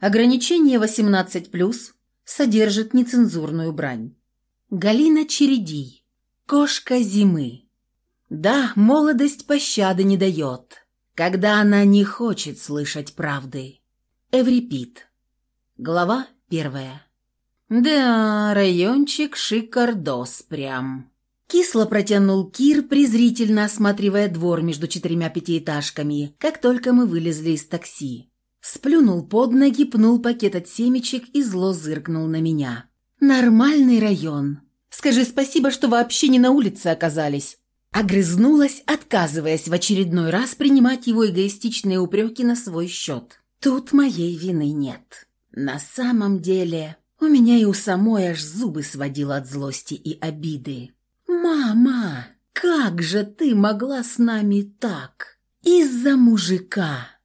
Ограничение 18+, содержит нецензурную брань. Галина Чередий. Кошка зимы. Да, молодость пощады не дает, когда она не хочет слышать правды. Эврипид. Глава первая. Да, райончик шикардос прям. Кисло протянул Кир, презрительно осматривая двор между четырьмя пятиэтажками, как только мы вылезли из такси. Сплюнул под ноги, пнул пакет от семечек и зло зыркнул на меня. «Нормальный район. Скажи спасибо, что вообще не на улице оказались». Огрызнулась, отказываясь в очередной раз принимать его эгоистичные упреки на свой счет. Тут моей вины нет. На самом деле, у меня и у самой аж зубы сводило от злости и обиды. «Мама, как же ты могла с нами так? Из-за мужика!»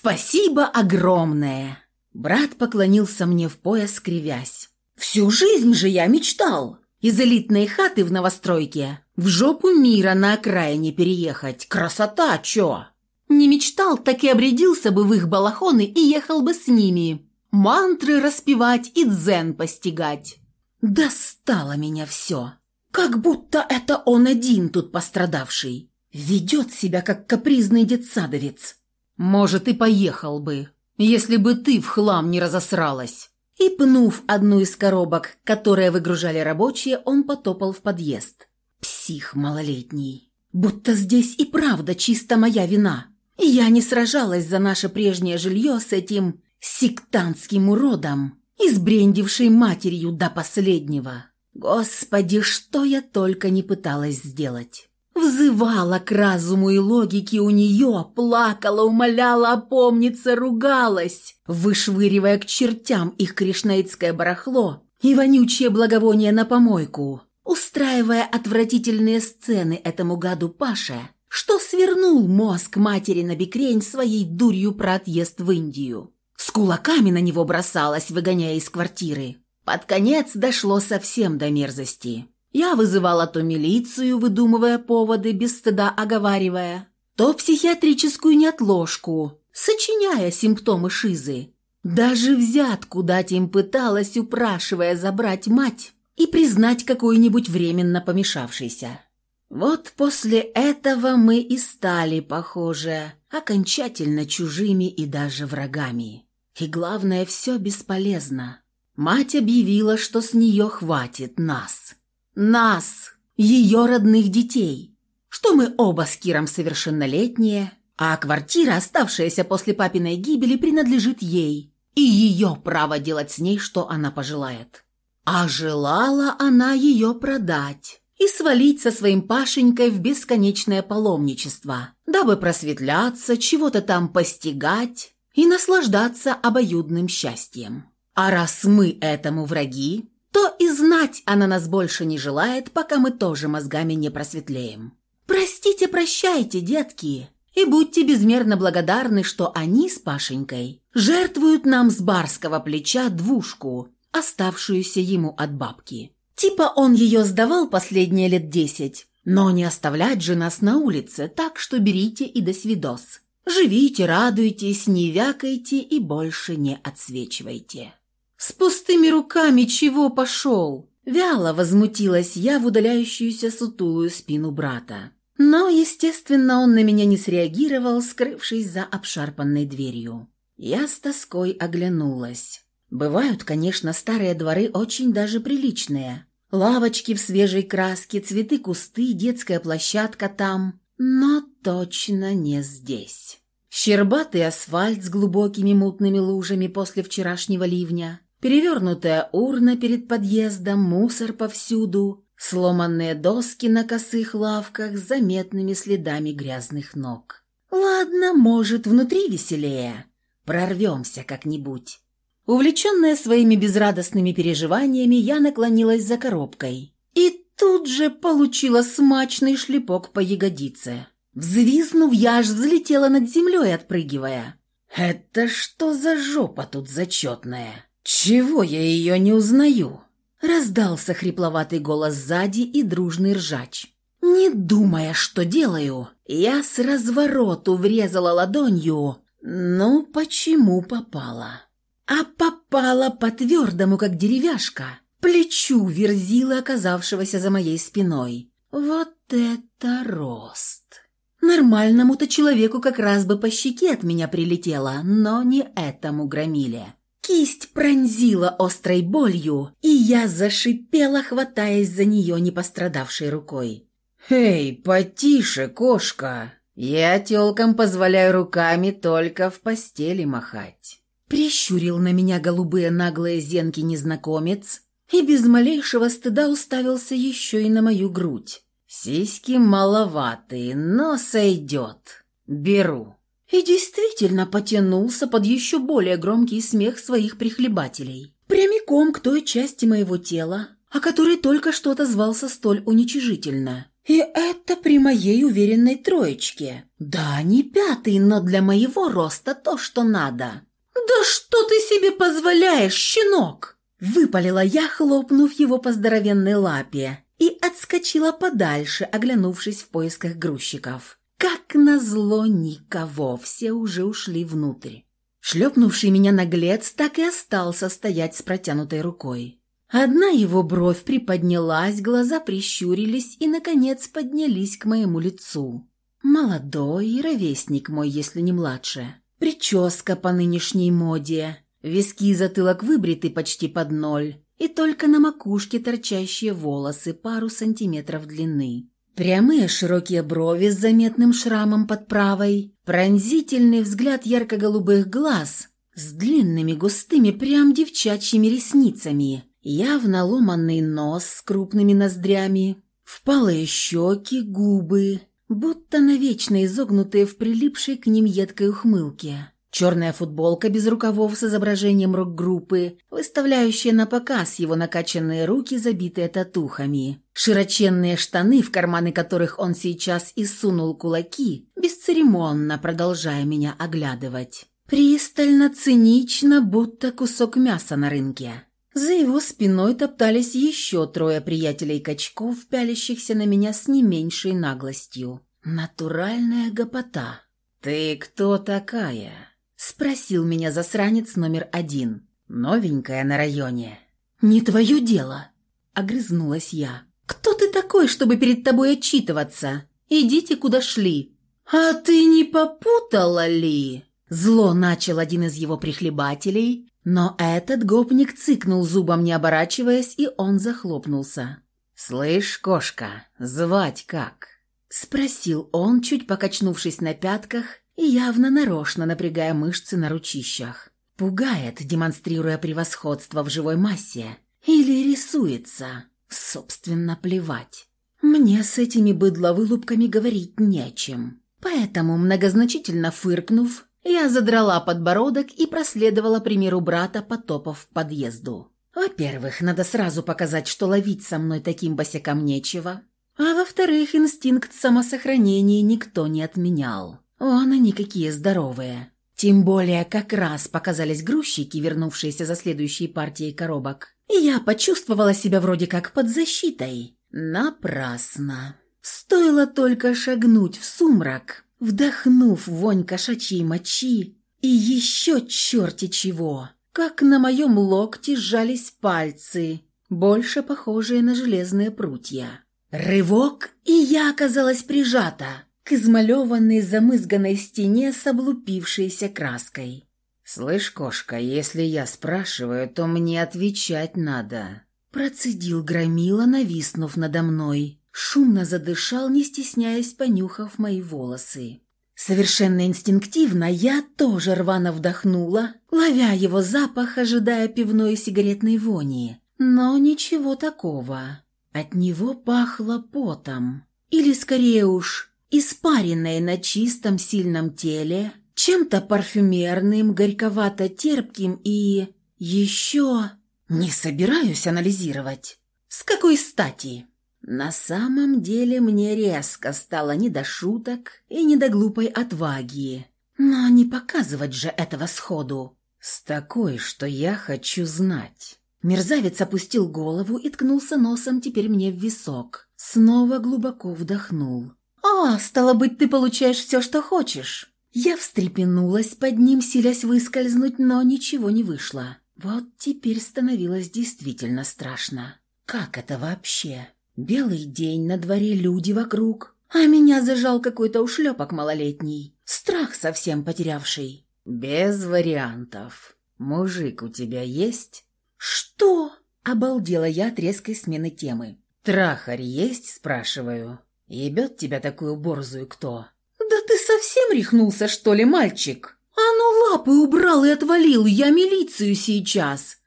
«Спасибо огромное!» Брат поклонился мне в пояс, кривясь. «Всю жизнь же я мечтал! Из элитной хаты в новостройке в жопу мира на окраине переехать. Красота, чё?» Не мечтал, так и обрядился бы в их балахоны и ехал бы с ними. Мантры распевать и дзен постигать. Достало меня все. Как будто это он один тут пострадавший. Ведет себя, как капризный детсадовец. Может, и поехал бы, если бы ты в хлам не разосралась. И, пнув одну из коробок, которые выгружали рабочие, он потопал в подъезд. Псих малолетний. Будто здесь и правда чисто моя вина. Я не сражалась за наше прежнее жилье с этим сектантским уродом, избрендившей матерью до последнего. Господи, что я только не пыталась сделать. Взывала к разуму и логике у нее, плакала, умоляла опомниться, ругалась, вышвыривая к чертям их кришнаитское барахло и вонючее благовоние на помойку, устраивая отвратительные сцены этому гаду Паше, что свернул мозг матери на бекрень своей дурью про отъезд в Индию. С кулаками на него бросалась, выгоняя из квартиры. Под конец дошло совсем до мерзости. Я вызывала то милицию, выдумывая поводы, без стыда оговаривая, то психиатрическую неотложку, сочиняя симптомы шизы. Даже взятку дать им пыталась, упрашивая забрать мать и признать какой-нибудь временно помешавшийся. Вот после этого мы и стали, похоже, окончательно чужими и даже врагами. И главное, все бесполезно. Мать объявила, что с нее хватит нас. Нас, ее родных детей. Что мы оба с Киром совершеннолетние, а квартира, оставшаяся после папиной гибели, принадлежит ей. И ее право делать с ней, что она пожелает. А желала она ее продать и свалить со своим Пашенькой в бесконечное паломничество, дабы просветляться, чего-то там постигать и наслаждаться обоюдным счастьем. А раз мы этому враги, то и знать она нас больше не желает, пока мы тоже мозгами не просветлеем. Простите, прощайте, детки, и будьте безмерно благодарны, что они с Пашенькой жертвуют нам с барского плеча двушку, оставшуюся ему от бабки. Типа он ее сдавал последние лет десять, но не оставлять же нас на улице, так что берите и до свидос. Живите, радуйтесь, не вякайте и больше не отсвечивайте. «С пустыми руками чего пошел?» Вяло возмутилась я в удаляющуюся сутулую спину брата. Но, естественно, он на меня не среагировал, скрывшись за обшарпанной дверью. Я с тоской оглянулась. Бывают, конечно, старые дворы очень даже приличные. Лавочки в свежей краске, цветы, кусты, детская площадка там. Но точно не здесь. Щербатый асфальт с глубокими мутными лужами после вчерашнего ливня, Перевернутая урна перед подъездом, мусор повсюду, сломанные доски на косых лавках с заметными следами грязных ног. Ладно, может, внутри веселее. Прорвемся как-нибудь. Увлеченная своими безрадостными переживаниями, я наклонилась за коробкой. И тут же получила смачный шлепок по ягодице. Взвизнув, я аж взлетела над землей, отпрыгивая. «Это что за жопа тут зачетная?» «Чего я ее не узнаю?» Раздался хрипловатый голос сзади и дружный ржач. Не думая, что делаю, я с развороту врезала ладонью. Ну, почему попала? а попала по твердому, как деревяшка, плечу верзила, оказавшегося за моей спиной. Вот это рост! Нормальному-то человеку как раз бы по щеке от меня прилетело, но не этому громиле. Кисть пронзила острой болью, и я зашипела, хватаясь за нее непострадавшей рукой. «Эй, потише, кошка! Я тёлкам позволяю руками только в постели махать». Прищурил на меня голубые наглые зенки незнакомец и без малейшего стыда уставился еще и на мою грудь. «Сиськи маловатые, но сойдет. Беру». И действительно потянулся под еще более громкий смех своих прихлебателей. Прямиком к той части моего тела, о которой только что звался столь уничижительно. И это при моей уверенной троечке. Да, не пятый, но для моего роста то, что надо. «Да что ты себе позволяешь, щенок?» Выпалила я, хлопнув его по здоровенной лапе, и отскочила подальше, оглянувшись в поисках грузчиков. Как назло никого, все уже ушли внутрь. Шлепнувший меня наглец так и остался стоять с протянутой рукой. Одна его бровь приподнялась, глаза прищурились и, наконец, поднялись к моему лицу. Молодой, ровесник мой, если не младше. Прическа по нынешней моде, виски и затылок выбриты почти под ноль, и только на макушке торчащие волосы пару сантиметров длины. Прямые широкие брови с заметным шрамом под правой, пронзительный взгляд ярко-голубых глаз с длинными густыми прям девчачьими ресницами, явно ломанный нос с крупными ноздрями, впалые щеки, губы, будто навечно изогнутые в прилипшей к ним едкой ухмылке. Черная футболка без рукавов с изображением рок-группы, выставляющая на показ его накачанные руки, забитые татухами. Широченные штаны, в карманы которых он сейчас и сунул кулаки, бесцеремонно продолжая меня оглядывать. Пристально, цинично, будто кусок мяса на рынке. За его спиной топтались еще трое приятелей-качков, пялящихся на меня с не меньшей наглостью. Натуральная гопота. «Ты кто такая?» Спросил меня засранец номер один. Новенькая на районе. «Не твое дело!» Огрызнулась я. «Кто ты такой, чтобы перед тобой отчитываться? Идите, куда шли!» «А ты не попутала ли?» Зло начал один из его прихлебателей, но этот гопник цыкнул зубом, не оборачиваясь, и он захлопнулся. «Слышь, кошка, звать как?» Спросил он, чуть покачнувшись на пятках явно нарочно напрягая мышцы на ручищах. Пугает, демонстрируя превосходство в живой массе. Или рисуется. Собственно, плевать. Мне с этими быдловылупками говорить нечем. Поэтому, многозначительно фыркнув, я задрала подбородок и проследовала примеру брата, потопав в подъезду. Во-первых, надо сразу показать, что ловить со мной таким босиком нечего. А во-вторых, инстинкт самосохранения никто не отменял. Вон они какие здоровые. Тем более как раз показались грузчики, вернувшиеся за следующей партией коробок. И я почувствовала себя вроде как под защитой. Напрасно. Стоило только шагнуть в сумрак, вдохнув вонь кошачьей мочи и еще черти чего, как на моем локте сжались пальцы, больше похожие на железные прутья. Рывок, и я оказалась прижата к измалеванной замызганной стене с облупившейся краской. «Слышь, кошка, если я спрашиваю, то мне отвечать надо», процедил громила, нависнув надо мной. Шумно задышал, не стесняясь, понюхав мои волосы. Совершенно инстинктивно я тоже рвано вдохнула, ловя его запах, ожидая пивной и сигаретной вони. Но ничего такого. От него пахло потом. Или, скорее уж, испаренное на чистом сильном теле, чем-то парфюмерным, горьковато-терпким и... еще... Не собираюсь анализировать. С какой стати? На самом деле мне резко стало не до шуток и не до глупой отваги. Но не показывать же этого сходу. С такой, что я хочу знать. Мерзавец опустил голову и ткнулся носом теперь мне в висок. Снова глубоко вдохнул. «А, стало быть, ты получаешь все, что хочешь. Я встрепенулась под ним, силясь выскользнуть, но ничего не вышло. Вот теперь становилось действительно страшно. Как это вообще? Белый день, на дворе люди вокруг, а меня зажал какой-то ушлепок малолетний. Страх совсем потерявший. «Без вариантов. Мужик у тебя есть?» «Что?» – обалдела я от резкой смены темы. «Трахарь есть?» – спрашиваю. «Ебет тебя такую борзую кто?» «Да ты совсем рехнулся, что ли, мальчик? А ну лапы убрал и отвалил, я милицию сейчас!»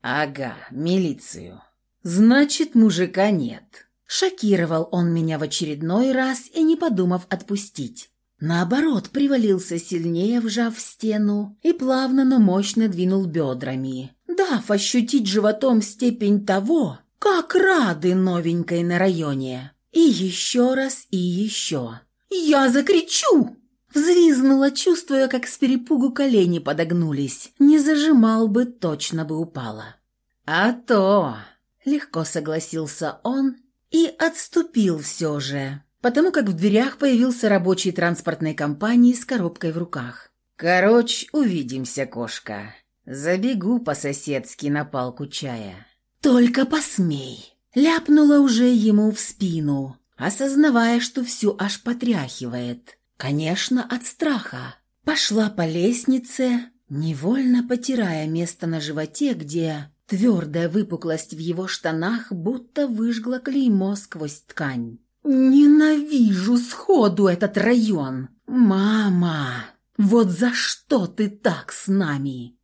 «Ага, милицию. Значит, мужика нет». Шокировал он меня в очередной раз и не подумав отпустить. Наоборот, привалился сильнее, вжав в стену, и плавно, но мощно двинул бедрами, дав ощутить животом степень того, как рады новенькой на районе. И еще раз, и еще. «Я закричу!» Взвизнула, чувствуя, как с перепугу колени подогнулись. Не зажимал бы, точно бы упала. «А то!» — легко согласился он и отступил все же, потому как в дверях появился рабочий транспортной компании с коробкой в руках. «Короче, увидимся, кошка. Забегу по-соседски на палку чая». «Только посмей!» — ляпнула уже ему в спину, осознавая, что всю аж потряхивает. Конечно, от страха. Пошла по лестнице, невольно потирая место на животе, где твердая выпуклость в его штанах будто выжгла клеймо сквозь ткань. «Ненавижу сходу этот район! Мама, вот за что ты так с нами?»